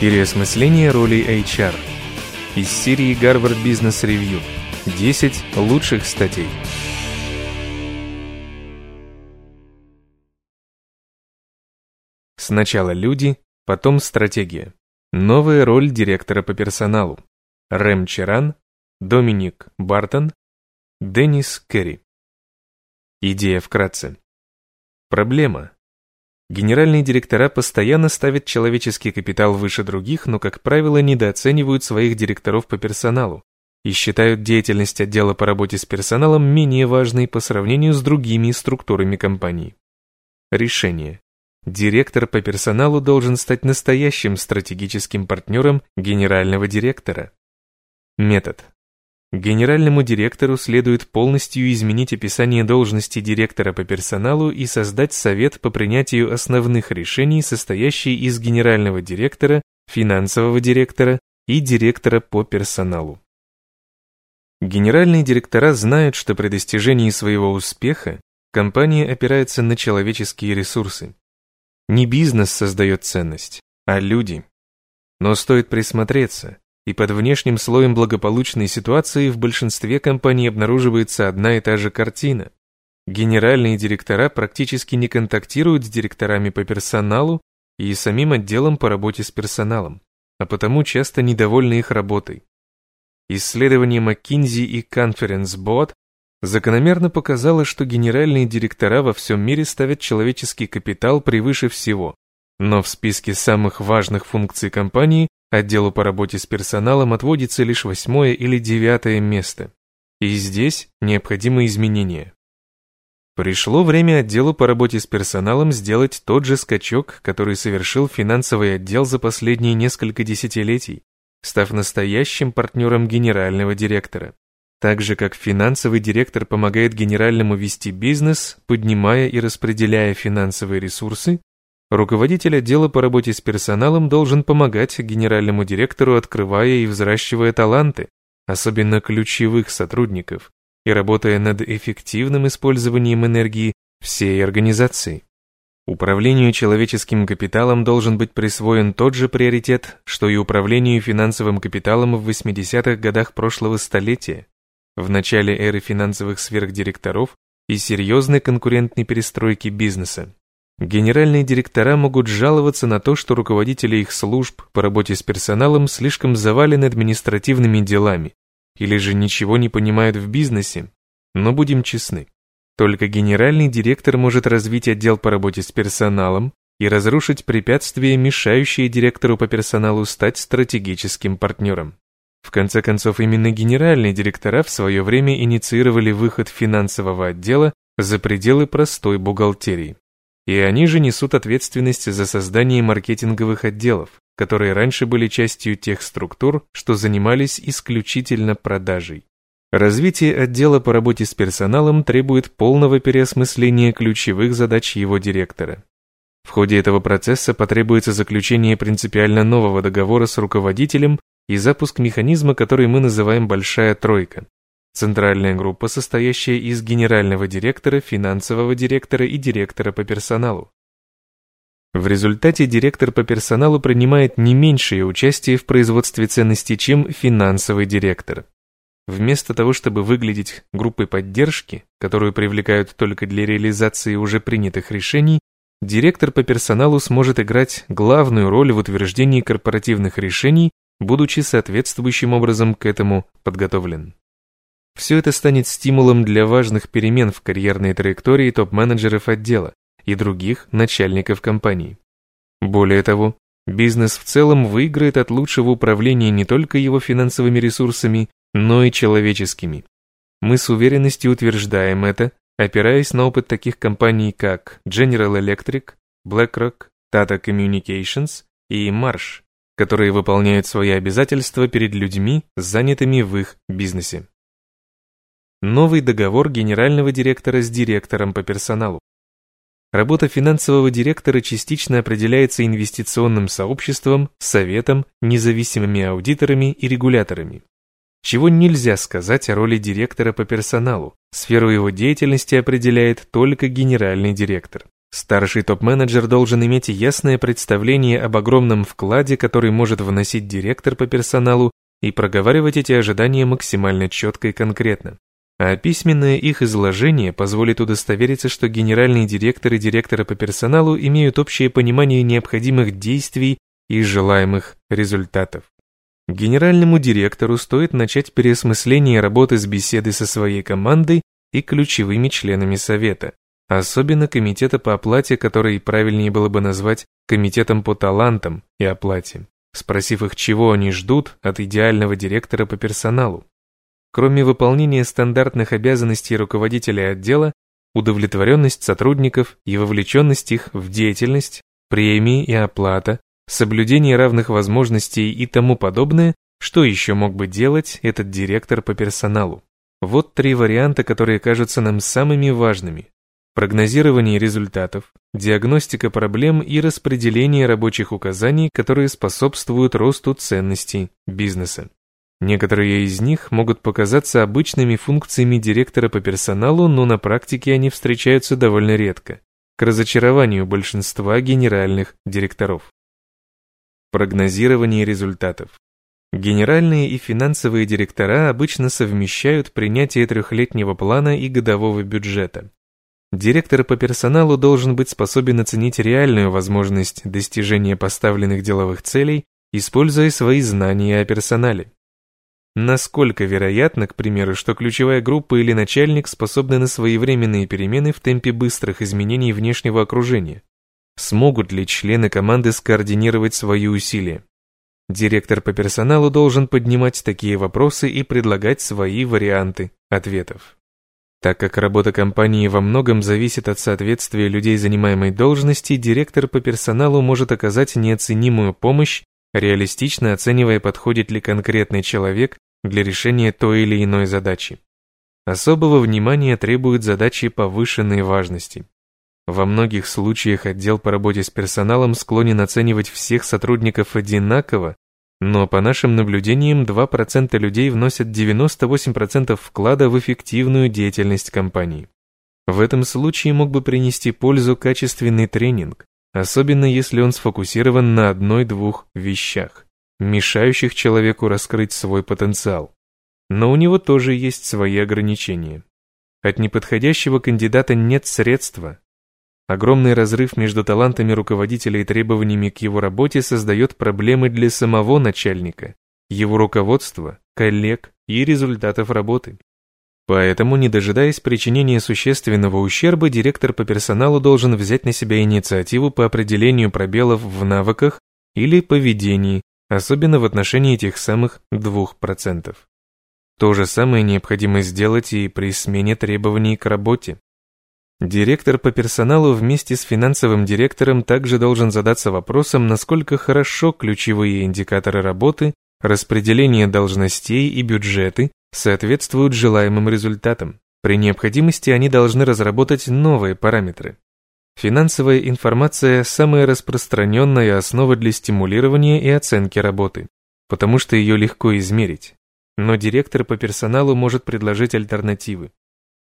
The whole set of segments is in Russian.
Переосмысление роли HR. Из серии Harvard Business Review. 10 лучших статей. Сначала люди, потом стратегия. Новая роль директора по персоналу. Рэм Черан, Доминик Бартон, Деннис Керри. Идея вкратце. Проблема. Генеральные директора постоянно ставят человеческий капитал выше других, но, как правило, недооценивают своих директоров по персоналу и считают деятельность отдела по работе с персоналом менее важной по сравнению с другими структурами компании. Решение. Директор по персоналу должен стать настоящим стратегическим партнером генерального директора. Метод. Генеральному директору следует полностью изменить описание должности директора по персоналу и создать совет по принятию основных решений, состоящий из генерального директора, финансового директора и директора по персоналу. Генеральные директора знают, что при достижении своего успеха компания опирается на человеческие ресурсы. Не бизнес создает ценность, а люди. Но стоит присмотреться, и под внешним слоем благополучной ситуации в большинстве компаний обнаруживается одна и та же картина. Генеральные директора практически не контактируют с директорами по персоналу и самим отделом по работе с персоналом, а потому часто недовольны их работой. Исследование McKinsey и Conference Board закономерно показало, что генеральные директора во всем мире ставят человеческий капитал превыше всего, но в списке самых важных функций компании Отделу по работе с персоналом отводится лишь восьмое или девятое место. И здесь необходимы изменения. Пришло время отделу по работе с персоналом сделать тот же скачок, который совершил финансовый отдел за последние несколько десятилетий, став настоящим партнером генерального директора. Так же, как финансовый директор помогает генеральному вести бизнес, поднимая и распределяя финансовые ресурсы, Руководитель отдела по работе с персоналом должен помогать генеральному директору, открывая и взращивая таланты, особенно ключевых сотрудников, и работая над эффективным использованием энергии всей организации. Управлению человеческим капиталом должен быть присвоен тот же приоритет, что и управлению финансовым капиталом в 80-х годах прошлого столетия, в начале эры финансовых сверхдиректоров и серьезной конкурентной перестройки бизнеса. Генеральные директора могут жаловаться на то, что руководители их служб по работе с персоналом слишком завалены административными делами или же ничего не понимают в бизнесе. Но будем честны, только генеральный директор может развить отдел по работе с персоналом и разрушить препятствия, мешающие директору по персоналу стать стратегическим партнером. В конце концов, именно генеральные директора в свое время инициировали выход финансового отдела за пределы простой бухгалтерии и они же несут ответственность за создание маркетинговых отделов, которые раньше были частью тех структур, что занимались исключительно продажей. Развитие отдела по работе с персоналом требует полного переосмысления ключевых задач его директора. В ходе этого процесса потребуется заключение принципиально нового договора с руководителем и запуск механизма, который мы называем «большая тройка», Центральная группа, состоящая из генерального директора, финансового директора и директора по персоналу. В результате директор по персоналу принимает не меньшее участие в производстве ценностей, чем финансовый директор. Вместо того, чтобы выглядеть группой поддержки, которую привлекают только для реализации уже принятых решений, директор по персоналу сможет играть главную роль в утверждении корпоративных решений, будучи соответствующим образом к этому подготовлен. Все это станет стимулом для важных перемен в карьерной траектории топ-менеджеров отдела и других начальников компании. Более того, бизнес в целом выиграет от лучшего управления не только его финансовыми ресурсами, но и человеческими. Мы с уверенностью утверждаем это, опираясь на опыт таких компаний, как General Electric, BlackRock, Tata Communications и Marsh, которые выполняют свои обязательства перед людьми, занятыми в их бизнесе. Новый договор генерального директора с директором по персоналу. Работа финансового директора частично определяется инвестиционным сообществом, советом, независимыми аудиторами и регуляторами. Чего нельзя сказать о роли директора по персоналу, сферу его деятельности определяет только генеральный директор. Старший топ-менеджер должен иметь ясное представление об огромном вкладе, который может вносить директор по персоналу, и проговаривать эти ожидания максимально четко и конкретно. А письменное их изложение позволит удостовериться, что генеральный директор и директоры по персоналу имеют общее понимание необходимых действий и желаемых результатов. Генеральному директору стоит начать переосмысление работы с беседы со своей командой и ключевыми членами совета, особенно комитета по оплате, который правильнее было бы назвать комитетом по талантам и оплате, спросив их, чего они ждут от идеального директора по персоналу. Кроме выполнения стандартных обязанностей руководителя отдела, удовлетворенность сотрудников и вовлеченность их в деятельность, премии и оплата, соблюдение равных возможностей и тому подобное, что еще мог бы делать этот директор по персоналу? Вот три варианта, которые кажутся нам самыми важными. Прогнозирование результатов, диагностика проблем и распределение рабочих указаний, которые способствуют росту ценностей бизнеса. Некоторые из них могут показаться обычными функциями директора по персоналу, но на практике они встречаются довольно редко, к разочарованию большинства генеральных директоров. Прогнозирование результатов. Генеральные и финансовые директора обычно совмещают принятие трехлетнего плана и годового бюджета. Директор по персоналу должен быть способен оценить реальную возможность достижения поставленных деловых целей, используя свои знания о персонале. Насколько вероятно, к примеру, что ключевая группа или начальник способны на своевременные перемены в темпе быстрых изменений внешнего окружения? Смогут ли члены команды скоординировать свои усилия? Директор по персоналу должен поднимать такие вопросы и предлагать свои варианты ответов. Так как работа компании во многом зависит от соответствия людей занимаемой должности, директор по персоналу может оказать неоценимую помощь, реалистично оценивая, подходит ли конкретный человек для решения той или иной задачи. Особого внимания требуют задачи повышенной важности. Во многих случаях отдел по работе с персоналом склонен оценивать всех сотрудников одинаково, но по нашим наблюдениям 2% людей вносят 98% вклада в эффективную деятельность компании. В этом случае мог бы принести пользу качественный тренинг, особенно если он сфокусирован на одной-двух вещах, мешающих человеку раскрыть свой потенциал. Но у него тоже есть свои ограничения. От неподходящего кандидата нет средства, Огромный разрыв между талантами руководителя и требованиями к его работе создает проблемы для самого начальника, его руководства, коллег и результатов работы. Поэтому, не дожидаясь причинения существенного ущерба, директор по персоналу должен взять на себя инициативу по определению пробелов в навыках или поведении, особенно в отношении этих самых 2%. То же самое необходимо сделать и при смене требований к работе. Директор по персоналу вместе с финансовым директором также должен задаться вопросом, насколько хорошо ключевые индикаторы работы, распределение должностей и бюджеты соответствуют желаемым результатам. При необходимости они должны разработать новые параметры. Финансовая информация – самая распространенная основа для стимулирования и оценки работы, потому что ее легко измерить. Но директор по персоналу может предложить альтернативы.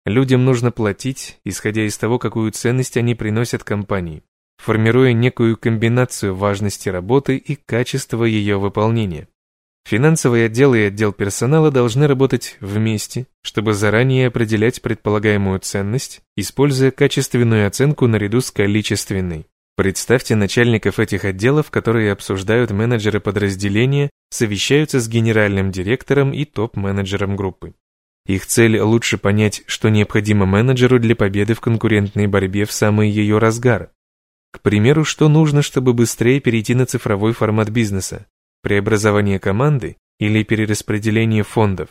Людям нужно платить, исходя из того, какую ценность они приносят компании, формируя некую комбинацию важности работы и качества ее выполнения. Финансовый отдел и отдел персонала должны работать вместе, чтобы заранее определять предполагаемую ценность, используя качественную оценку наряду с количественной. Представьте начальников этих отделов, которые обсуждают менеджеры подразделения, совещаются с генеральным директором и топ-менеджером группы. Их цель – лучше понять, что необходимо менеджеру для победы в конкурентной борьбе в самый ее разгар. К примеру, что нужно, чтобы быстрее перейти на цифровой формат бизнеса, преобразование команды или перераспределение фондов.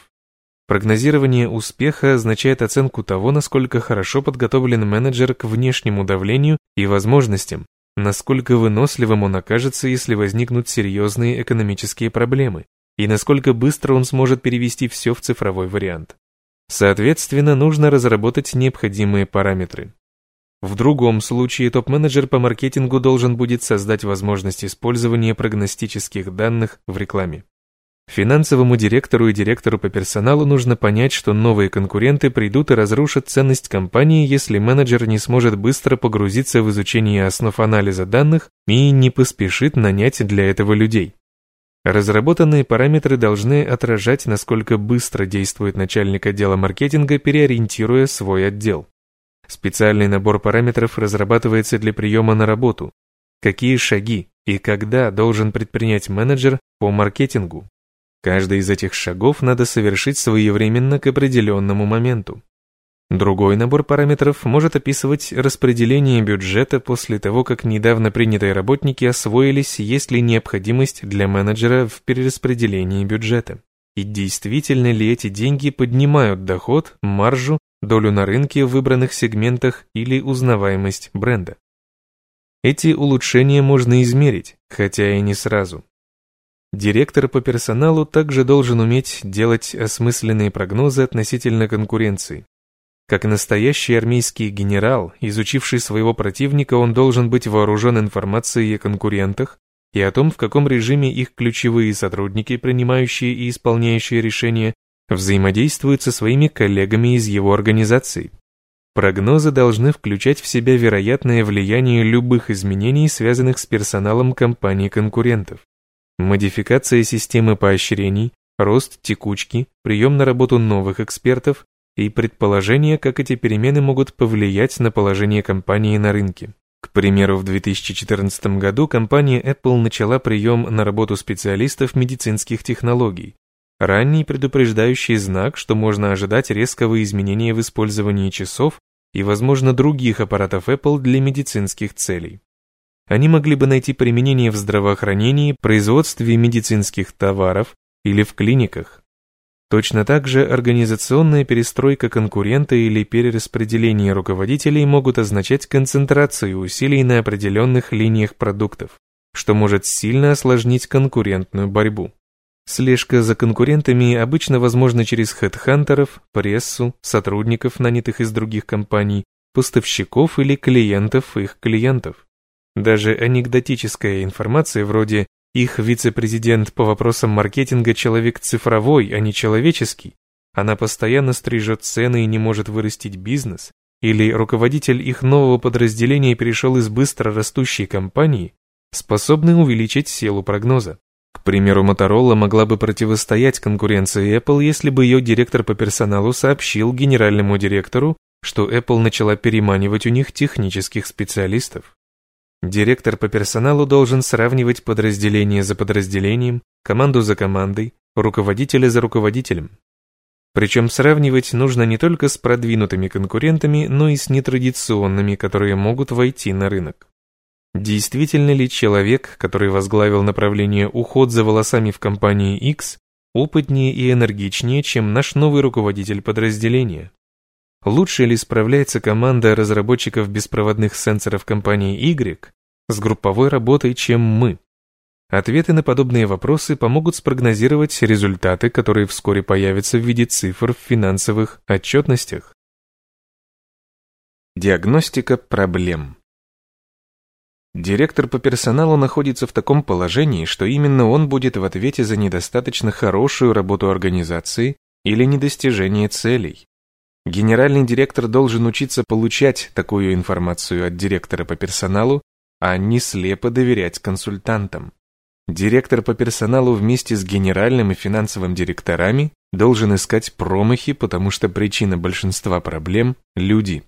Прогнозирование успеха означает оценку того, насколько хорошо подготовлен менеджер к внешнему давлению и возможностям, насколько выносливым он окажется, если возникнут серьезные экономические проблемы, и насколько быстро он сможет перевести все в цифровой вариант. Соответственно, нужно разработать необходимые параметры. В другом случае топ-менеджер по маркетингу должен будет создать возможность использования прогностических данных в рекламе. Финансовому директору и директору по персоналу нужно понять, что новые конкуренты придут и разрушат ценность компании, если менеджер не сможет быстро погрузиться в изучение основ анализа данных и не поспешит нанять для этого людей. Разработанные параметры должны отражать, насколько быстро действует начальник отдела маркетинга, переориентируя свой отдел. Специальный набор параметров разрабатывается для приема на работу. Какие шаги и когда должен предпринять менеджер по маркетингу? Каждый из этих шагов надо совершить своевременно к определенному моменту. Другой набор параметров может описывать распределение бюджета после того, как недавно принятые работники освоились, есть ли необходимость для менеджера в перераспределении бюджета. И действительно ли эти деньги поднимают доход, маржу, долю на рынке в выбранных сегментах или узнаваемость бренда. Эти улучшения можно измерить, хотя и не сразу. Директор по персоналу также должен уметь делать осмысленные прогнозы относительно конкуренции. Как настоящий армейский генерал, изучивший своего противника, он должен быть вооружен информацией о конкурентах и о том, в каком режиме их ключевые сотрудники, принимающие и исполняющие решения, взаимодействуют со своими коллегами из его организации. Прогнозы должны включать в себя вероятное влияние любых изменений, связанных с персоналом компаний конкурентов модификация системы поощрений, рост текучки, прием на работу новых экспертов и предположение, как эти перемены могут повлиять на положение компании на рынке. К примеру, в 2014 году компания Apple начала прием на работу специалистов медицинских технологий, ранний предупреждающий знак, что можно ожидать резкого изменения в использовании часов и, возможно, других аппаратов Apple для медицинских целей. Они могли бы найти применение в здравоохранении, производстве медицинских товаров или в клиниках. Точно так же организационная перестройка конкурента или перераспределение руководителей могут означать концентрацию усилий на определенных линиях продуктов, что может сильно осложнить конкурентную борьбу. Слежка за конкурентами обычно возможна через хедхантеров, прессу, сотрудников, нанятых из других компаний, поставщиков или клиентов их клиентов. Даже анекдотическая информация вроде «их вице-президент по вопросам маркетинга человек цифровой, а не человеческий», она постоянно стрижет цены и не может вырастить бизнес, или руководитель их нового подразделения перешел из быстро растущей компании, способны увеличить силу прогноза. К примеру, Motorola могла бы противостоять конкуренции Apple, если бы ее директор по персоналу сообщил генеральному директору, что Apple начала переманивать у них технических специалистов. Директор по персоналу должен сравнивать подразделение за подразделением, команду за командой, руководителя за руководителем. Причем сравнивать нужно не только с продвинутыми конкурентами, но и с нетрадиционными, которые могут войти на рынок. Действительно ли человек, который возглавил направление уход за волосами в компании X, опытнее и энергичнее, чем наш новый руководитель подразделения? Лучше ли справляется команда разработчиков беспроводных сенсоров компании Y с групповой работой, чем мы? Ответы на подобные вопросы помогут спрогнозировать результаты, которые вскоре появятся в виде цифр в финансовых отчетностях. Диагностика проблем Директор по персоналу находится в таком положении, что именно он будет в ответе за недостаточно хорошую работу организации или недостижение целей. Генеральный директор должен учиться получать такую информацию от директора по персоналу, а не слепо доверять консультантам. Директор по персоналу вместе с генеральным и финансовым директорами должен искать промахи, потому что причина большинства проблем – люди.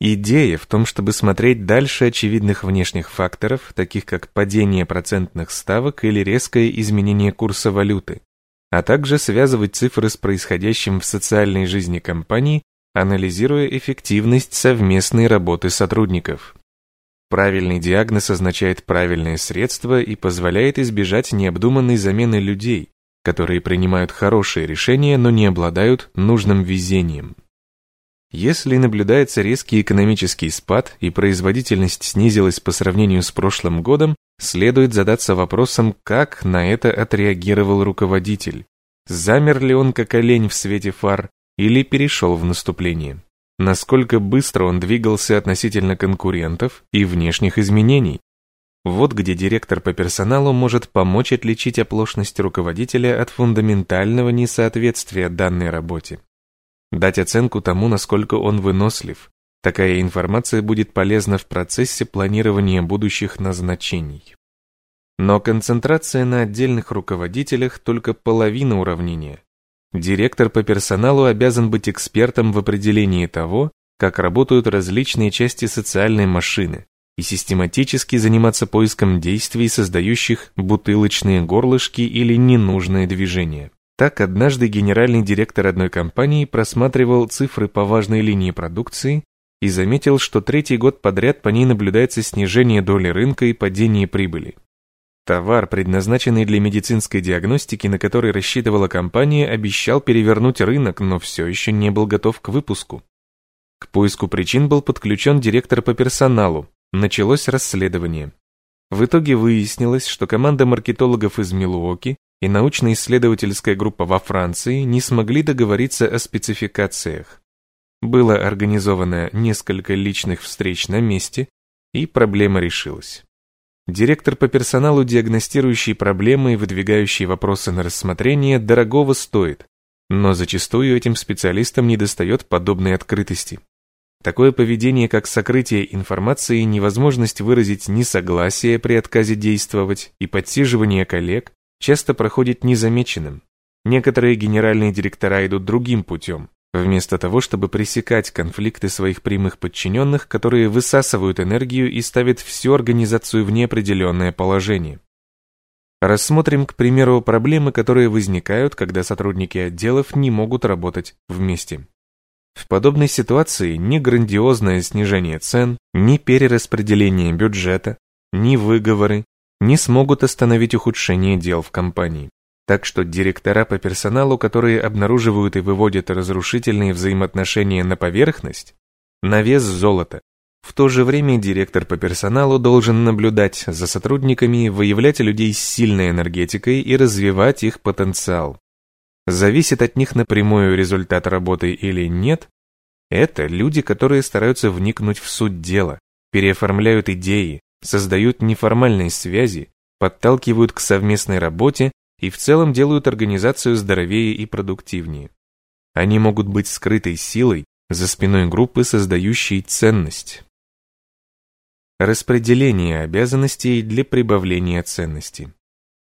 Идея в том, чтобы смотреть дальше очевидных внешних факторов, таких как падение процентных ставок или резкое изменение курса валюты, а также связывать цифры с происходящим в социальной жизни компании, анализируя эффективность совместной работы сотрудников. Правильный диагноз означает правильное средство и позволяет избежать необдуманной замены людей, которые принимают хорошие решения, но не обладают нужным везением. Если наблюдается резкий экономический спад и производительность снизилась по сравнению с прошлым годом, следует задаться вопросом, как на это отреагировал руководитель. Замер ли он как олень в свете фар или перешел в наступление? Насколько быстро он двигался относительно конкурентов и внешних изменений? Вот где директор по персоналу может помочь отличить оплошность руководителя от фундаментального несоответствия данной работе. Дать оценку тому, насколько он вынослив. Такая информация будет полезна в процессе планирования будущих назначений. Но концентрация на отдельных руководителях только половина уравнения. Директор по персоналу обязан быть экспертом в определении того, как работают различные части социальной машины, и систематически заниматься поиском действий, создающих бутылочные горлышки или ненужное движение. Так, однажды генеральный директор одной компании просматривал цифры по важной линии продукции и заметил, что третий год подряд по ней наблюдается снижение доли рынка и падение прибыли. Товар, предназначенный для медицинской диагностики, на который рассчитывала компания, обещал перевернуть рынок, но все еще не был готов к выпуску. К поиску причин был подключен директор по персоналу. Началось расследование. В итоге выяснилось, что команда маркетологов из Милуоки и научно-исследовательская группа во Франции не смогли договориться о спецификациях. Было организовано несколько личных встреч на месте, и проблема решилась. Директор по персоналу, диагностирующий проблемы и выдвигающий вопросы на рассмотрение, дорогого стоит, но зачастую этим специалистам недостает подобной открытости. Такое поведение, как сокрытие информации, невозможность выразить несогласие при отказе действовать и подсиживание коллег, часто проходит незамеченным. Некоторые генеральные директора идут другим путем. Вместо того, чтобы пресекать конфликты своих прямых подчиненных, которые высасывают энергию и ставят всю организацию в неопределенное положение. Рассмотрим, к примеру, проблемы, которые возникают, когда сотрудники отделов не могут работать вместе. В подобной ситуации ни грандиозное снижение цен, ни перераспределение бюджета, ни выговоры не смогут остановить ухудшение дел в компании. Так что директора по персоналу, которые обнаруживают и выводят разрушительные взаимоотношения на поверхность, на вес золота. В то же время директор по персоналу должен наблюдать за сотрудниками, выявлять людей с сильной энергетикой и развивать их потенциал. Зависит от них напрямую результат работы или нет, это люди, которые стараются вникнуть в суть дела, переоформляют идеи, создают неформальные связи, подталкивают к совместной работе и в целом делают организацию здоровее и продуктивнее. Они могут быть скрытой силой за спиной группы, создающей ценность. Распределение обязанностей для прибавления ценности.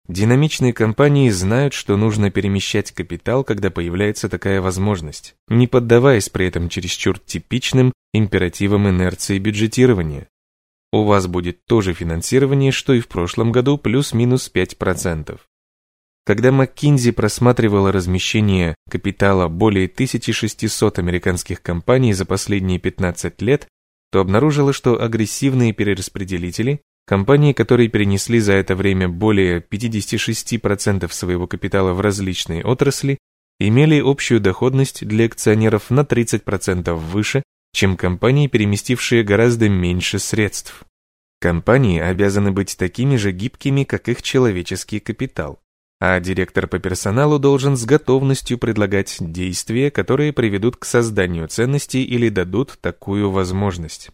Динамичные компании знают, что нужно перемещать капитал, когда появляется такая возможность, не поддаваясь при этом чересчур типичным императивам инерции бюджетирования. У вас будет то же финансирование, что и в прошлом году, плюс-минус 5%. Когда McKinsey просматривала размещение капитала более 1600 американских компаний за последние 15 лет, то обнаружила, что агрессивные перераспределители, компании, которые перенесли за это время более 56% своего капитала в различные отрасли, имели общую доходность для акционеров на 30% выше, чем компании, переместившие гораздо меньше средств. Компании обязаны быть такими же гибкими, как их человеческий капитал а директор по персоналу должен с готовностью предлагать действия, которые приведут к созданию ценностей или дадут такую возможность.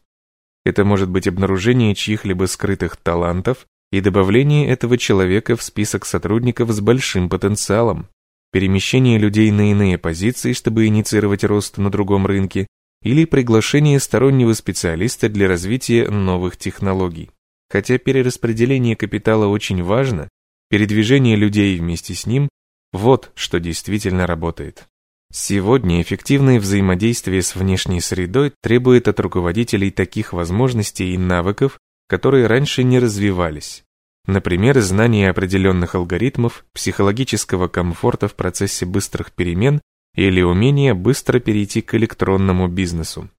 Это может быть обнаружение чьих-либо скрытых талантов и добавление этого человека в список сотрудников с большим потенциалом, перемещение людей на иные позиции, чтобы инициировать рост на другом рынке, или приглашение стороннего специалиста для развития новых технологий. Хотя перераспределение капитала очень важно, передвижение людей вместе с ним – вот что действительно работает. Сегодня эффективное взаимодействие с внешней средой требует от руководителей таких возможностей и навыков, которые раньше не развивались. Например, знание определенных алгоритмов, психологического комфорта в процессе быстрых перемен или умение быстро перейти к электронному бизнесу.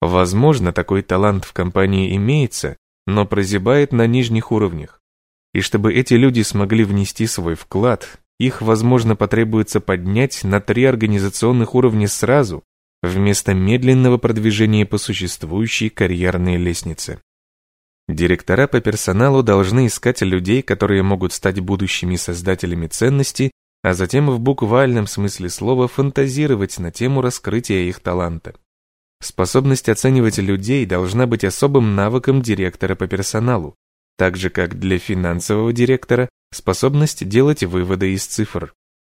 Возможно, такой талант в компании имеется, но прозябает на нижних уровнях. И чтобы эти люди смогли внести свой вклад, их, возможно, потребуется поднять на три организационных уровня сразу, вместо медленного продвижения по существующей карьерной лестнице. Директора по персоналу должны искать людей, которые могут стать будущими создателями ценностей, а затем в буквальном смысле слова фантазировать на тему раскрытия их таланта. Способность оценивать людей должна быть особым навыком директора по персоналу, так же как для финансового директора способность делать выводы из цифр.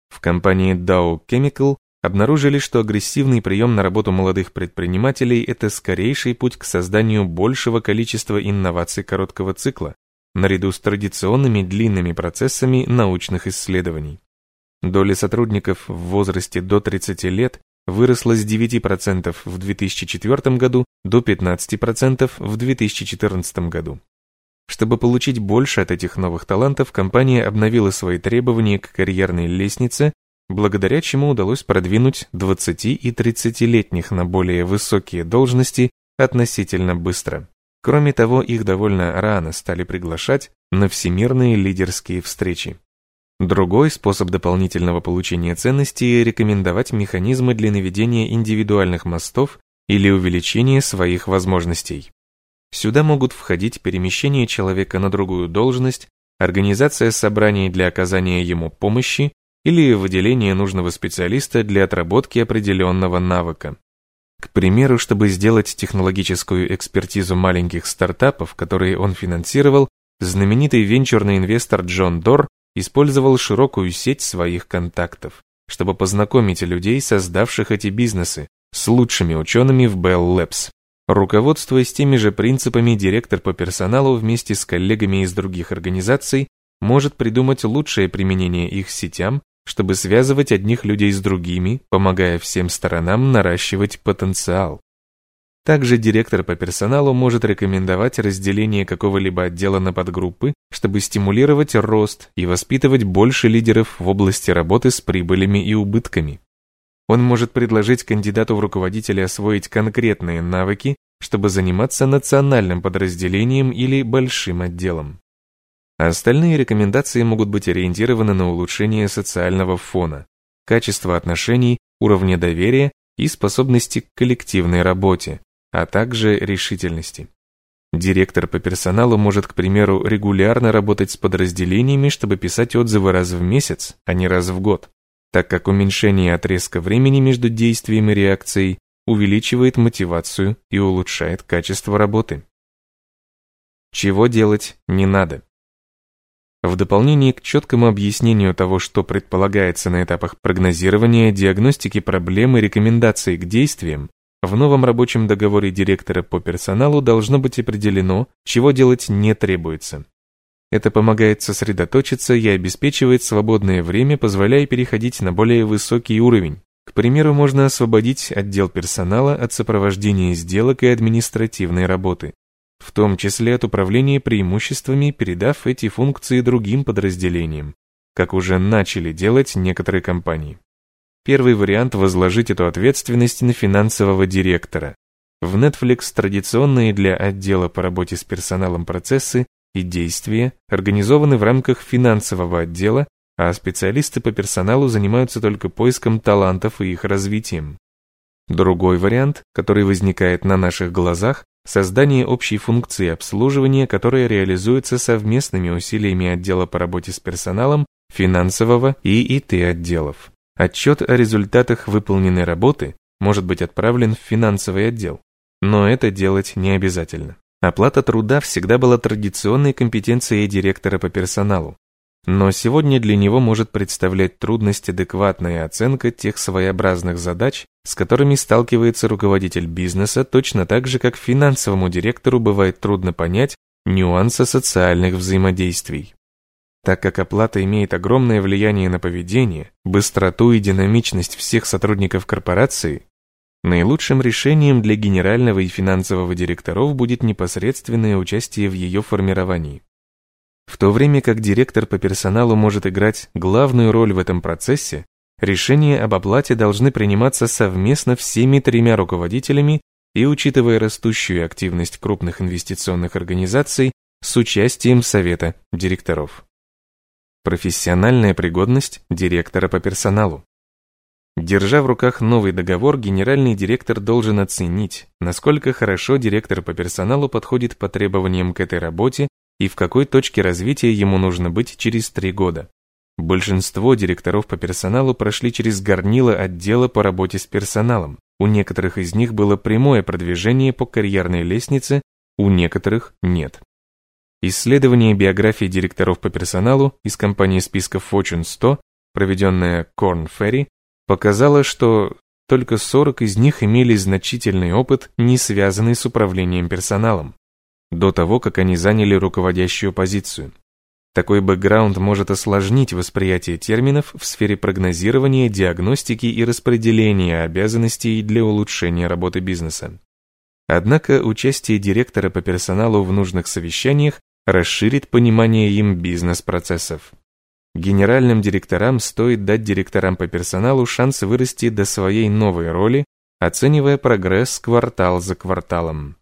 В компании Dow Chemical обнаружили, что агрессивный прием на работу молодых предпринимателей – это скорейший путь к созданию большего количества инноваций короткого цикла, наряду с традиционными длинными процессами научных исследований. Доля сотрудников в возрасте до 30 лет выросла с 9% в 2004 году до 15% в 2014 году. Чтобы получить больше от этих новых талантов, компания обновила свои требования к карьерной лестнице, благодаря чему удалось продвинуть 20 и 30-летних на более высокие должности относительно быстро. Кроме того, их довольно рано стали приглашать на всемирные лидерские встречи. Другой способ дополнительного получения ценностей – рекомендовать механизмы для наведения индивидуальных мостов или увеличения своих возможностей. Сюда могут входить перемещение человека на другую должность, организация собраний для оказания ему помощи или выделение нужного специалиста для отработки определенного навыка. К примеру, чтобы сделать технологическую экспертизу маленьких стартапов, которые он финансировал, знаменитый венчурный инвестор Джон Дор использовал широкую сеть своих контактов, чтобы познакомить людей, создавших эти бизнесы, с лучшими учеными в Bell Labs. Руководствуясь теми же принципами, директор по персоналу вместе с коллегами из других организаций может придумать лучшее применение их сетям, чтобы связывать одних людей с другими, помогая всем сторонам наращивать потенциал. Также директор по персоналу может рекомендовать разделение какого-либо отдела на подгруппы, чтобы стимулировать рост и воспитывать больше лидеров в области работы с прибылями и убытками. Он может предложить кандидату в руководители освоить конкретные навыки, чтобы заниматься национальным подразделением или большим отделом. остальные рекомендации могут быть ориентированы на улучшение социального фона, качество отношений, уровня доверия и способности к коллективной работе, а также решительности. Директор по персоналу может, к примеру, регулярно работать с подразделениями, чтобы писать отзывы раз в месяц, а не раз в год так как уменьшение отрезка времени между действием и реакцией увеличивает мотивацию и улучшает качество работы. Чего делать не надо? В дополнение к четкому объяснению того, что предполагается на этапах прогнозирования, диагностики проблем и рекомендаций к действиям, в новом рабочем договоре директора по персоналу должно быть определено, чего делать не требуется. Это помогает сосредоточиться и обеспечивает свободное время, позволяя переходить на более высокий уровень. К примеру, можно освободить отдел персонала от сопровождения сделок и административной работы, в том числе от управления преимуществами, передав эти функции другим подразделениям, как уже начали делать некоторые компании. Первый вариант – возложить эту ответственность на финансового директора. В Netflix традиционные для отдела по работе с персоналом процессы и действия организованы в рамках финансового отдела, а специалисты по персоналу занимаются только поиском талантов и их развитием. Другой вариант, который возникает на наших глазах, создание общей функции обслуживания, которая реализуется совместными усилиями отдела по работе с персоналом, финансового и ИТ-отделов. Отчет о результатах выполненной работы может быть отправлен в финансовый отдел, но это делать не обязательно. Оплата труда всегда была традиционной компетенцией директора по персоналу. Но сегодня для него может представлять трудность адекватная оценка тех своеобразных задач, с которыми сталкивается руководитель бизнеса, точно так же, как финансовому директору бывает трудно понять нюансы социальных взаимодействий. Так как оплата имеет огромное влияние на поведение, быстроту и динамичность всех сотрудников корпорации, Наилучшим решением для генерального и финансового директоров будет непосредственное участие в ее формировании. В то время как директор по персоналу может играть главную роль в этом процессе, решения об оплате должны приниматься совместно всеми тремя руководителями и учитывая растущую активность крупных инвестиционных организаций с участием совета директоров. Профессиональная пригодность директора по персоналу. Держа в руках новый договор, генеральный директор должен оценить, насколько хорошо директор по персоналу подходит по требованиям к этой работе и в какой точке развития ему нужно быть через три года. Большинство директоров по персоналу прошли через горнило отдела по работе с персоналом. У некоторых из них было прямое продвижение по карьерной лестнице, у некоторых нет. Исследование биографии директоров по персоналу из компании списка Fortune 100, проведенное Корн Ferry, показало, что только 40 из них имели значительный опыт, не связанный с управлением персоналом, до того, как они заняли руководящую позицию. Такой бэкграунд может осложнить восприятие терминов в сфере прогнозирования, диагностики и распределения обязанностей для улучшения работы бизнеса. Однако участие директора по персоналу в нужных совещаниях расширит понимание им бизнес-процессов. Генеральным директорам стоит дать директорам по персоналу шанс вырасти до своей новой роли, оценивая прогресс квартал за кварталом.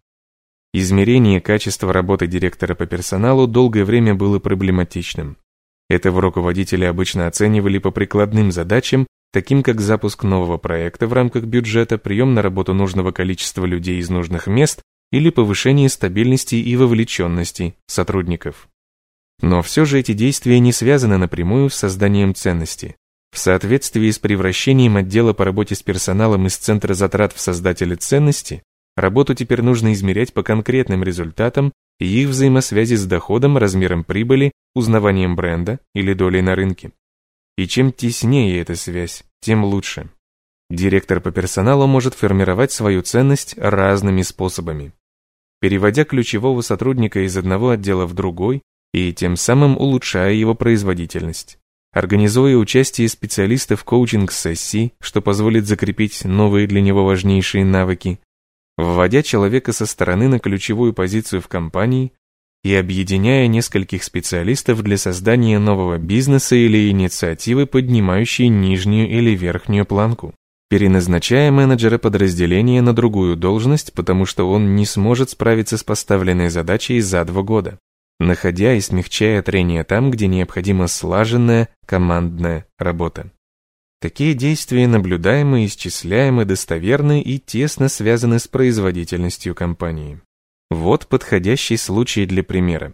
Измерение качества работы директора по персоналу долгое время было проблематичным. Этого руководители обычно оценивали по прикладным задачам, таким как запуск нового проекта в рамках бюджета, прием на работу нужного количества людей из нужных мест или повышение стабильности и вовлеченности сотрудников. Но все же эти действия не связаны напрямую с созданием ценности. В соответствии с превращением отдела по работе с персоналом из центра затрат в создателя ценности, работу теперь нужно измерять по конкретным результатам и их взаимосвязи с доходом, размером прибыли, узнаванием бренда или долей на рынке. И чем теснее эта связь, тем лучше. Директор по персоналу может формировать свою ценность разными способами. Переводя ключевого сотрудника из одного отдела в другой, и тем самым улучшая его производительность. Организуя участие специалистов в коучинг-сессии, что позволит закрепить новые для него важнейшие навыки, вводя человека со стороны на ключевую позицию в компании и объединяя нескольких специалистов для создания нового бизнеса или инициативы, поднимающей нижнюю или верхнюю планку. Переназначая менеджера подразделения на другую должность, потому что он не сможет справиться с поставленной задачей за два года находя и смягчая трение там, где необходима слаженная командная работа. Такие действия наблюдаемы, исчисляемы, достоверны и тесно связаны с производительностью компании. Вот подходящий случай для примера.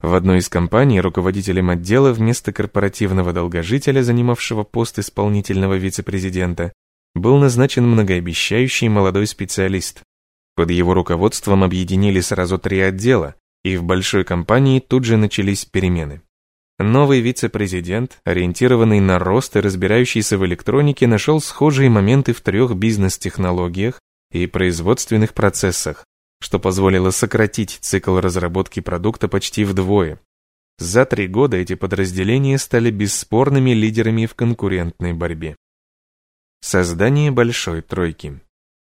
В одной из компаний руководителем отдела вместо корпоративного долгожителя, занимавшего пост исполнительного вице-президента, был назначен многообещающий молодой специалист. Под его руководством объединили сразу три отдела, и в большой компании тут же начались перемены. Новый вице-президент, ориентированный на рост и разбирающийся в электронике, нашел схожие моменты в трех бизнес-технологиях и производственных процессах, что позволило сократить цикл разработки продукта почти вдвое. За три года эти подразделения стали бесспорными лидерами в конкурентной борьбе. Создание большой тройки.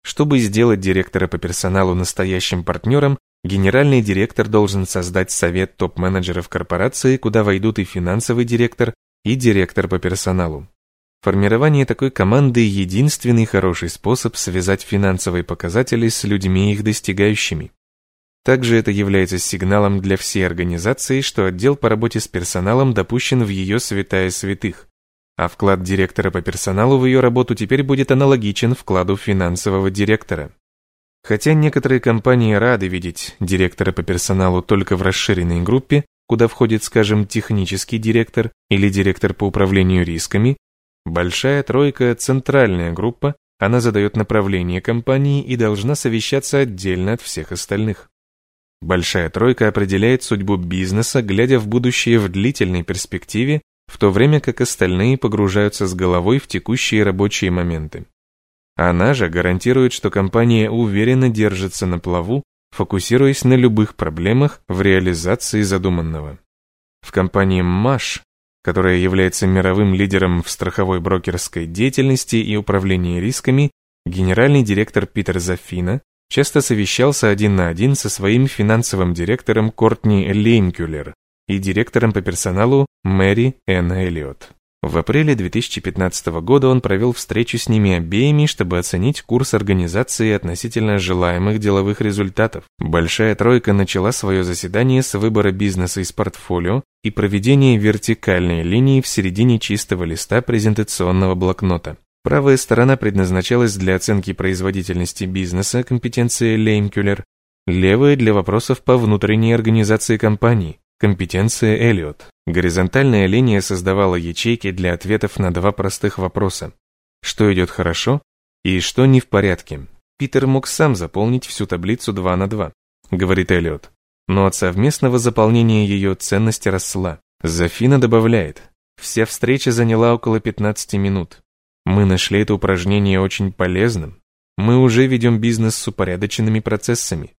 Чтобы сделать директора по персоналу настоящим партнером, Генеральный директор должен создать совет топ-менеджеров корпорации, куда войдут и финансовый директор, и директор по персоналу. Формирование такой команды – единственный хороший способ связать финансовые показатели с людьми их достигающими. Также это является сигналом для всей организации, что отдел по работе с персоналом допущен в ее святая святых, а вклад директора по персоналу в ее работу теперь будет аналогичен вкладу финансового директора. Хотя некоторые компании рады видеть директора по персоналу только в расширенной группе, куда входит, скажем, технический директор или директор по управлению рисками, большая тройка – центральная группа, она задает направление компании и должна совещаться отдельно от всех остальных. Большая тройка определяет судьбу бизнеса, глядя в будущее в длительной перспективе, в то время как остальные погружаются с головой в текущие рабочие моменты. Она же гарантирует, что компания уверенно держится на плаву, фокусируясь на любых проблемах в реализации задуманного. В компании МАШ, которая является мировым лидером в страховой брокерской деятельности и управлении рисками, генеральный директор Питер Зафина часто совещался один на один со своим финансовым директором Кортни Лейнкюлер и директором по персоналу Мэри Энн Эллиот. В апреле 2015 года он провел встречу с ними обеими, чтобы оценить курс организации относительно желаемых деловых результатов. Большая тройка начала свое заседание с выбора бизнеса из портфолио и проведения вертикальной линии в середине чистого листа презентационного блокнота. Правая сторона предназначалась для оценки производительности бизнеса, компетенции Леймкюлер, левая для вопросов по внутренней организации компании, компетенция Эллиот. Горизонтальная линия создавала ячейки для ответов на два простых вопроса. Что идет хорошо и что не в порядке. Питер мог сам заполнить всю таблицу 2 на 2, говорит Эллиот. но от совместного заполнения ее ценность росла. Зафина добавляет, вся встреча заняла около 15 минут. Мы нашли это упражнение очень полезным. Мы уже ведем бизнес с упорядоченными процессами.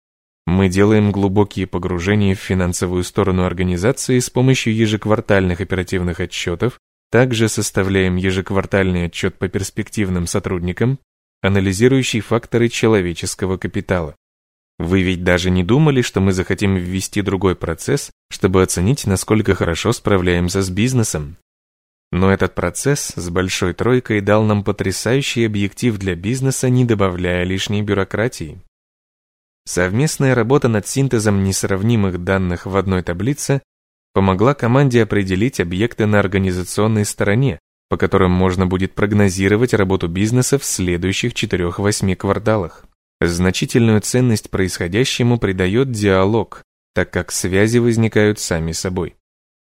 Мы делаем глубокие погружения в финансовую сторону организации с помощью ежеквартальных оперативных отчетов, также составляем ежеквартальный отчет по перспективным сотрудникам, анализирующий факторы человеческого капитала. Вы ведь даже не думали, что мы захотим ввести другой процесс, чтобы оценить, насколько хорошо справляемся с бизнесом. Но этот процесс с большой тройкой дал нам потрясающий объектив для бизнеса, не добавляя лишней бюрократии. Совместная работа над синтезом несравнимых данных в одной таблице помогла команде определить объекты на организационной стороне, по которым можно будет прогнозировать работу бизнеса в следующих 4-8 кварталах. Значительную ценность происходящему придает диалог, так как связи возникают сами собой.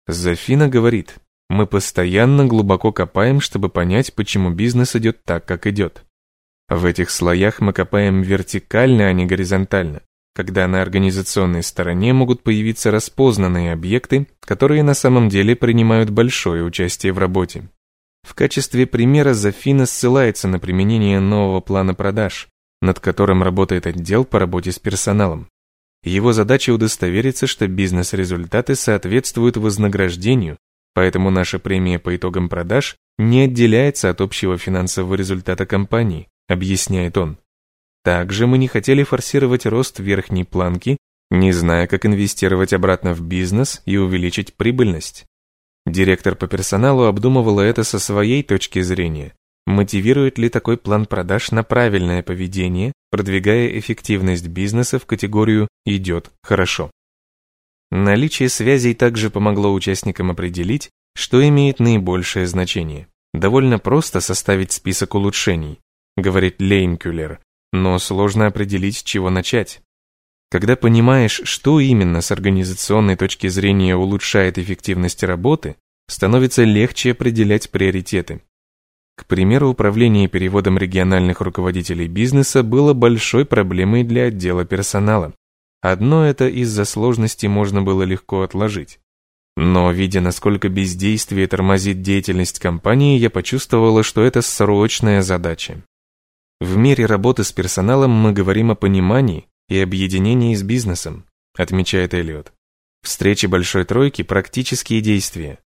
Зафина говорит, мы постоянно глубоко копаем, чтобы понять, почему бизнес идет так, как идет. В этих слоях мы копаем вертикально, а не горизонтально, когда на организационной стороне могут появиться распознанные объекты, которые на самом деле принимают большое участие в работе. В качестве примера Зафина ссылается на применение нового плана продаж, над которым работает отдел по работе с персоналом. Его задача удостовериться, что бизнес-результаты соответствуют вознаграждению, поэтому наша премия по итогам продаж не отделяется от общего финансового результата компании, объясняет он. Также мы не хотели форсировать рост верхней планки, не зная, как инвестировать обратно в бизнес и увеличить прибыльность. Директор по персоналу обдумывала это со своей точки зрения, Мотивирует ли такой план продаж на правильное поведение, продвигая эффективность бизнеса в категорию «идет хорошо». Наличие связей также помогло участникам определить, что имеет наибольшее значение. Довольно просто составить список улучшений, говорит Лейнкюлер, но сложно определить, с чего начать. Когда понимаешь, что именно с организационной точки зрения улучшает эффективность работы, становится легче определять приоритеты. К примеру, управление переводом региональных руководителей бизнеса было большой проблемой для отдела персонала. Одно это из-за сложности можно было легко отложить. Но, видя, насколько бездействие тормозит деятельность компании, я почувствовала, что это срочная задача. В мире работы с персоналом мы говорим о понимании и объединении с бизнесом, отмечает Эллиот. Встречи Большой Тройки – практические действия,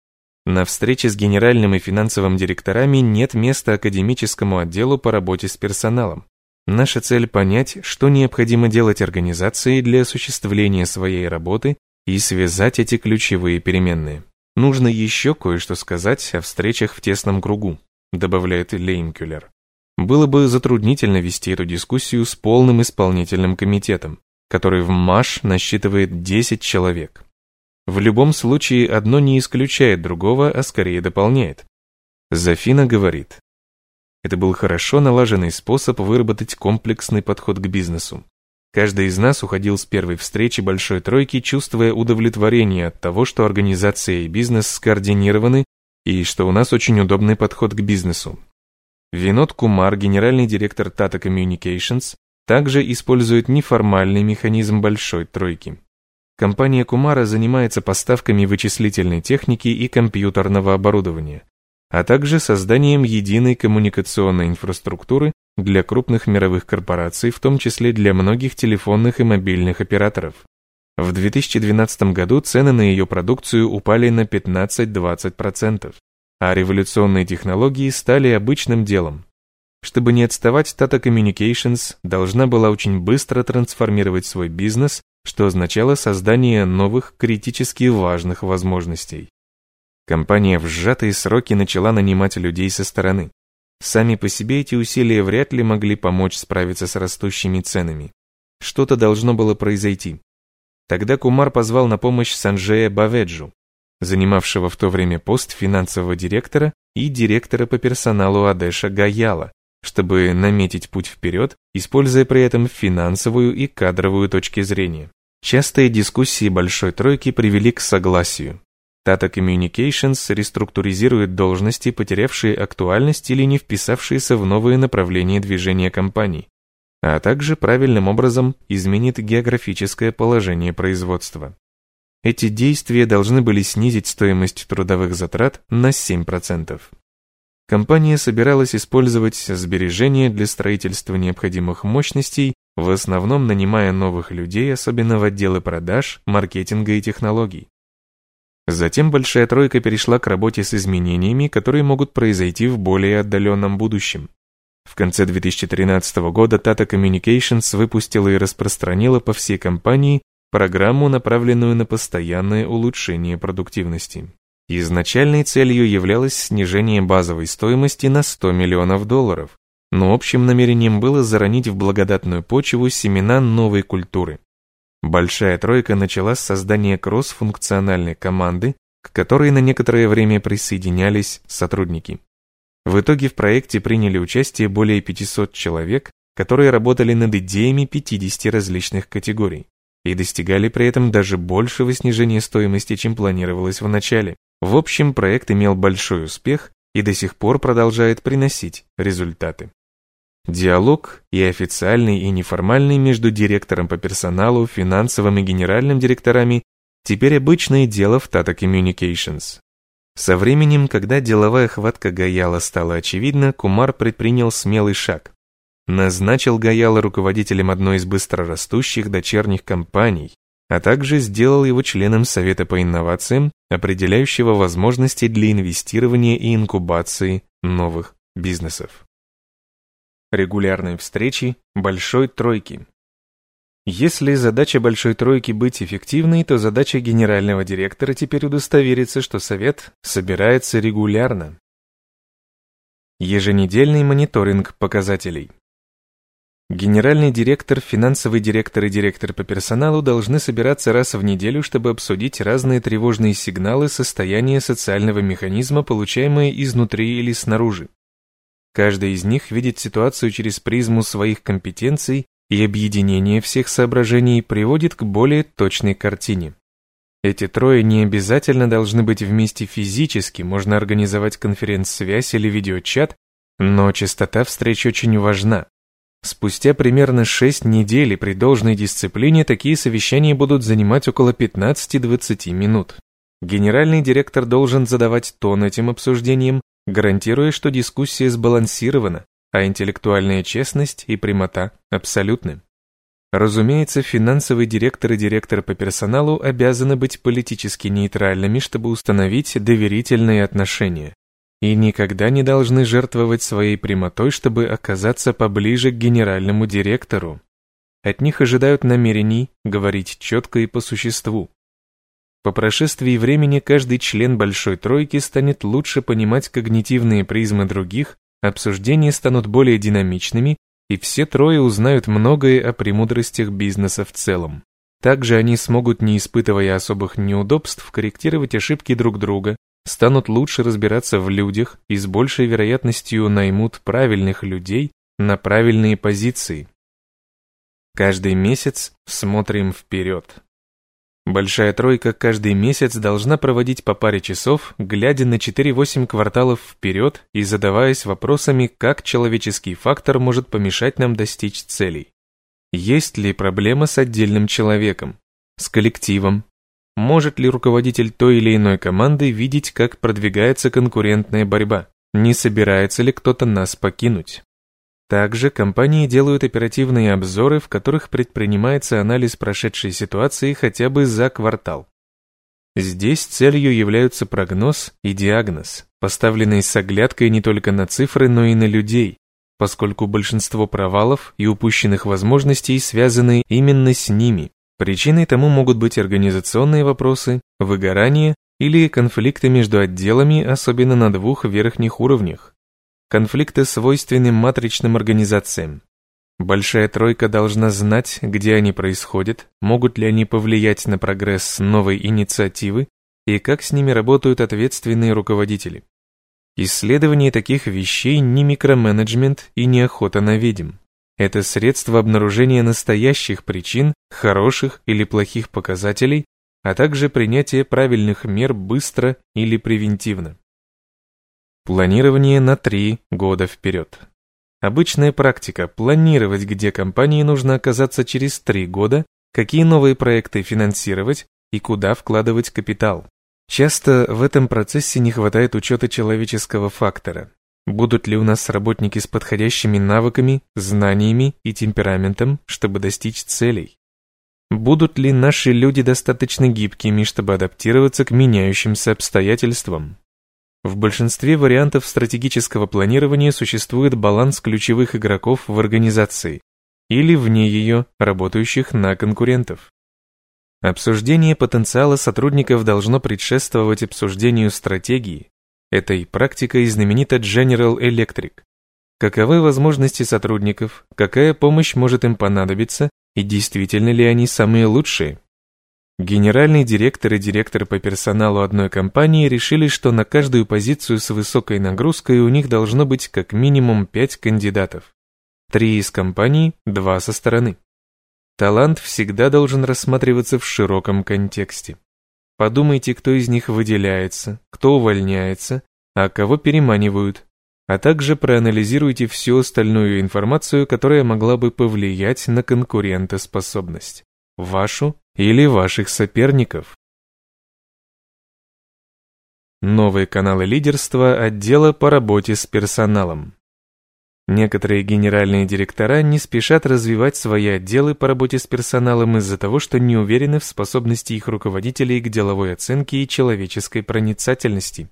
на встрече с генеральным и финансовым директорами нет места академическому отделу по работе с персоналом. Наша цель понять, что необходимо делать организации для осуществления своей работы и связать эти ключевые переменные. Нужно еще кое-что сказать о встречах в тесном кругу, добавляет Лейнкюлер. Было бы затруднительно вести эту дискуссию с полным исполнительным комитетом, который в МАШ насчитывает 10 человек. В любом случае, одно не исключает другого, а скорее дополняет. Зафина говорит, это был хорошо налаженный способ выработать комплексный подход к бизнесу. Каждый из нас уходил с первой встречи Большой Тройки, чувствуя удовлетворение от того, что организация и бизнес скоординированы и что у нас очень удобный подход к бизнесу. Винод Кумар, генеральный директор Tata Communications, также использует неформальный механизм Большой Тройки. Компания Кумара занимается поставками вычислительной техники и компьютерного оборудования, а также созданием единой коммуникационной инфраструктуры для крупных мировых корпораций, в том числе для многих телефонных и мобильных операторов. В 2012 году цены на ее продукцию упали на 15-20%, а революционные технологии стали обычным делом. Чтобы не отставать, Tata Communications должна была очень быстро трансформировать свой бизнес что означало создание новых критически важных возможностей. Компания в сжатые сроки начала нанимать людей со стороны. Сами по себе эти усилия вряд ли могли помочь справиться с растущими ценами. Что-то должно было произойти. Тогда Кумар позвал на помощь Санджея Баведжу, занимавшего в то время пост финансового директора и директора по персоналу Адеша Гаяла, чтобы наметить путь вперед, используя при этом финансовую и кадровую точки зрения. Частые дискуссии Большой Тройки привели к согласию. Tata Communications реструктуризирует должности, потерявшие актуальность или не вписавшиеся в новые направления движения компаний. а также правильным образом изменит географическое положение производства. Эти действия должны были снизить стоимость трудовых затрат на 7%. Компания собиралась использовать сбережения для строительства необходимых мощностей, в основном нанимая новых людей, особенно в отделы продаж, маркетинга и технологий. Затем Большая Тройка перешла к работе с изменениями, которые могут произойти в более отдаленном будущем. В конце 2013 года Tata Communications выпустила и распространила по всей компании программу, направленную на постоянное улучшение продуктивности. Изначальной целью являлось снижение базовой стоимости на 100 миллионов долларов, но общим намерением было заронить в благодатную почву семена новой культуры. Большая тройка начала с создания кроссфункциональной команды, к которой на некоторое время присоединялись сотрудники. В итоге в проекте приняли участие более 500 человек, которые работали над идеями 50 различных категорий и достигали при этом даже большего снижения стоимости, чем планировалось в начале. В общем, проект имел большой успех и до сих пор продолжает приносить результаты. Диалог и официальный, и неформальный между директором по персоналу, финансовым и генеральным директорами теперь обычное дело в Tata Communications. Со временем, когда деловая хватка Гаяла стала очевидна, Кумар предпринял смелый шаг назначил Гаяла руководителем одной из быстрорастущих дочерних компаний, а также сделал его членом Совета по инновациям, определяющего возможности для инвестирования и инкубации новых бизнесов. Регулярные встречи Большой Тройки Если задача Большой Тройки быть эффективной, то задача генерального директора теперь удостовериться, что Совет собирается регулярно. Еженедельный мониторинг показателей Генеральный директор, финансовый директор и директор по персоналу должны собираться раз в неделю, чтобы обсудить разные тревожные сигналы состояния социального механизма, получаемые изнутри или снаружи. Каждый из них видит ситуацию через призму своих компетенций, и объединение всех соображений приводит к более точной картине. Эти трое не обязательно должны быть вместе физически, можно организовать конференц-связь или видеочат, но частота встреч очень важна. Спустя примерно 6 недель при должной дисциплине такие совещания будут занимать около 15-20 минут. Генеральный директор должен задавать тон этим обсуждениям, гарантируя, что дискуссия сбалансирована, а интеллектуальная честность и прямота абсолютны. Разумеется, финансовый директор и директор по персоналу обязаны быть политически нейтральными, чтобы установить доверительные отношения и никогда не должны жертвовать своей прямотой, чтобы оказаться поближе к генеральному директору. От них ожидают намерений говорить четко и по существу. По прошествии времени каждый член Большой Тройки станет лучше понимать когнитивные призмы других, обсуждения станут более динамичными, и все трое узнают многое о премудростях бизнеса в целом. Также они смогут, не испытывая особых неудобств, корректировать ошибки друг друга, станут лучше разбираться в людях и с большей вероятностью наймут правильных людей на правильные позиции. Каждый месяц смотрим вперед. Большая тройка каждый месяц должна проводить по паре часов, глядя на 4-8 кварталов вперед и задаваясь вопросами, как человеческий фактор может помешать нам достичь целей. Есть ли проблема с отдельным человеком, с коллективом, может ли руководитель той или иной команды видеть, как продвигается конкурентная борьба? Не собирается ли кто-то нас покинуть? Также компании делают оперативные обзоры, в которых предпринимается анализ прошедшей ситуации хотя бы за квартал. Здесь целью являются прогноз и диагноз, поставленные с оглядкой не только на цифры, но и на людей, поскольку большинство провалов и упущенных возможностей связаны именно с ними. Причиной тому могут быть организационные вопросы, выгорание или конфликты между отделами, особенно на двух верхних уровнях. Конфликты свойственны матричным организациям. Большая тройка должна знать, где они происходят, могут ли они повлиять на прогресс новой инициативы и как с ними работают ответственные руководители. Исследование таких вещей не микроменеджмент и не охота на ведьм. Это средство обнаружения настоящих причин, хороших или плохих показателей, а также принятие правильных мер быстро или превентивно. Планирование на три года вперед. Обычная практика – планировать, где компании нужно оказаться через три года, какие новые проекты финансировать и куда вкладывать капитал. Часто в этом процессе не хватает учета человеческого фактора. Будут ли у нас работники с подходящими навыками, знаниями и темпераментом, чтобы достичь целей? Будут ли наши люди достаточно гибкими, чтобы адаптироваться к меняющимся обстоятельствам? В большинстве вариантов стратегического планирования существует баланс ключевых игроков в организации или вне ее, работающих на конкурентов. Обсуждение потенциала сотрудников должно предшествовать обсуждению стратегии. Этой практикой знаменита General Electric. Каковы возможности сотрудников, какая помощь может им понадобиться и действительно ли они самые лучшие? Генеральный директор и директор по персоналу одной компании решили, что на каждую позицию с высокой нагрузкой у них должно быть как минимум пять кандидатов. Три из компании, два со стороны. Талант всегда должен рассматриваться в широком контексте. Подумайте, кто из них выделяется, кто увольняется, а кого переманивают, а также проанализируйте всю остальную информацию, которая могла бы повлиять на конкурентоспособность, вашу или ваших соперников. Новые каналы лидерства отдела по работе с персоналом. Некоторые генеральные директора не спешат развивать свои отделы по работе с персоналом из-за того, что не уверены в способности их руководителей к деловой оценке и человеческой проницательности.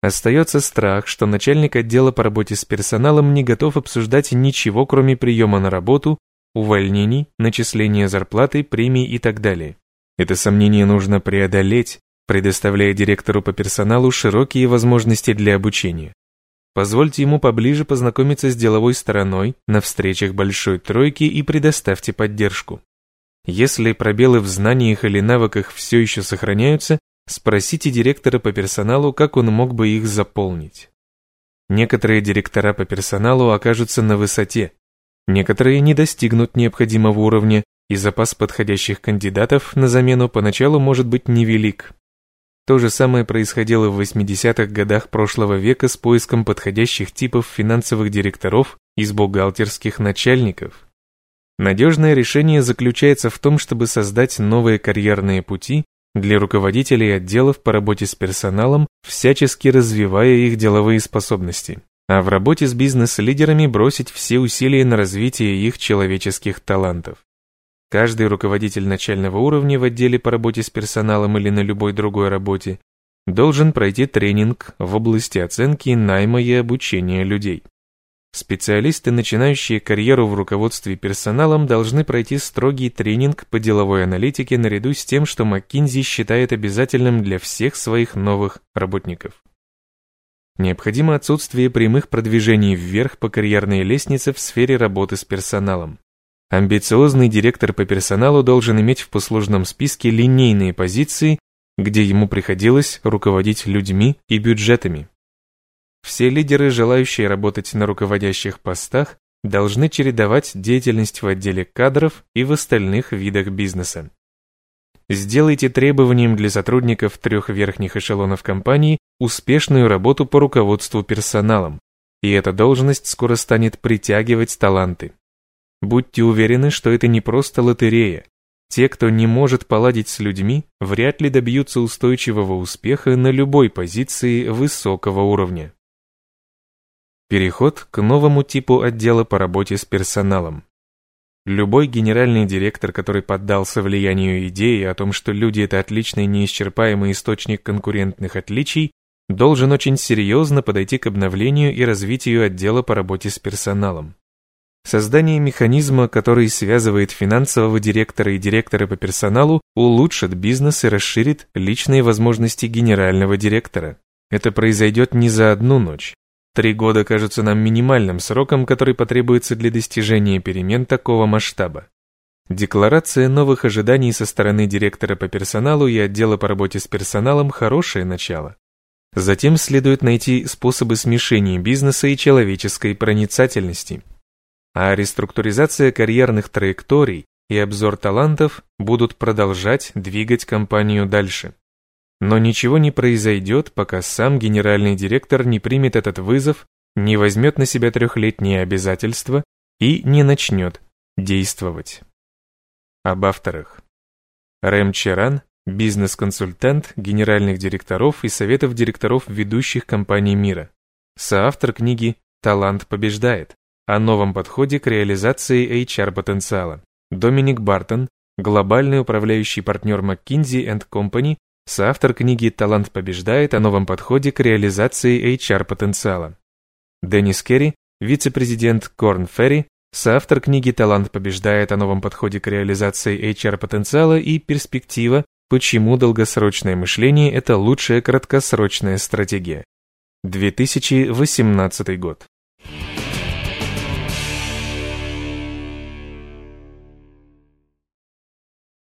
Остается страх, что начальник отдела по работе с персоналом не готов обсуждать ничего, кроме приема на работу, увольнений, начисления зарплаты, премий и так далее. Это сомнение нужно преодолеть, предоставляя директору по персоналу широкие возможности для обучения. Позвольте ему поближе познакомиться с деловой стороной на встречах большой тройки и предоставьте поддержку. Если пробелы в знаниях или навыках все еще сохраняются, спросите директора по персоналу, как он мог бы их заполнить. Некоторые директора по персоналу окажутся на высоте, некоторые не достигнут необходимого уровня, и запас подходящих кандидатов на замену поначалу может быть невелик. То же самое происходило в 80-х годах прошлого века с поиском подходящих типов финансовых директоров из бухгалтерских начальников. Надежное решение заключается в том, чтобы создать новые карьерные пути для руководителей отделов по работе с персоналом, всячески развивая их деловые способности, а в работе с бизнес-лидерами бросить все усилия на развитие их человеческих талантов. Каждый руководитель начального уровня в отделе по работе с персоналом или на любой другой работе должен пройти тренинг в области оценки найма и обучения людей. Специалисты, начинающие карьеру в руководстве персоналом, должны пройти строгий тренинг по деловой аналитике наряду с тем, что McKinsey считает обязательным для всех своих новых работников. Необходимо отсутствие прямых продвижений вверх по карьерной лестнице в сфере работы с персоналом. Амбициозный директор по персоналу должен иметь в послужном списке линейные позиции, где ему приходилось руководить людьми и бюджетами. Все лидеры, желающие работать на руководящих постах, должны чередовать деятельность в отделе кадров и в остальных видах бизнеса. Сделайте требованием для сотрудников трех верхних эшелонов компании успешную работу по руководству персоналом, и эта должность скоро станет притягивать таланты. Будьте уверены, что это не просто лотерея. Те, кто не может поладить с людьми, вряд ли добьются устойчивого успеха на любой позиции высокого уровня. Переход к новому типу отдела по работе с персоналом. Любой генеральный директор, который поддался влиянию идеи о том, что люди – это отличный неисчерпаемый источник конкурентных отличий, должен очень серьезно подойти к обновлению и развитию отдела по работе с персоналом. Создание механизма, который связывает финансового директора и директора по персоналу, улучшит бизнес и расширит личные возможности генерального директора. Это произойдет не за одну ночь. Три года кажутся нам минимальным сроком, который потребуется для достижения перемен такого масштаба. Декларация новых ожиданий со стороны директора по персоналу и отдела по работе с персоналом – хорошее начало. Затем следует найти способы смешения бизнеса и человеческой проницательности – а реструктуризация карьерных траекторий и обзор талантов будут продолжать двигать компанию дальше. Но ничего не произойдет, пока сам генеральный директор не примет этот вызов не возьмет на себя трехлетние обязательства и не начнет действовать. Об авторах. Рэм Черан – бизнес-консультант генеральных директоров и советов директоров ведущих компаний мира. Соавтор книги «Талант побеждает» о новом подходе к реализации HR-потенциала. Доминик Бартон – глобальный управляющий партнер McKinsey Company, соавтор книги «Талант побеждает» о новом подходе к реализации HR-потенциала. Деннис Керри – вице-президент Корн Ferry, соавтор книги «Талант побеждает» о новом подходе к реализации HR-потенциала и перспектива, почему долгосрочное мышление – это лучшая краткосрочная стратегия. 2018 год.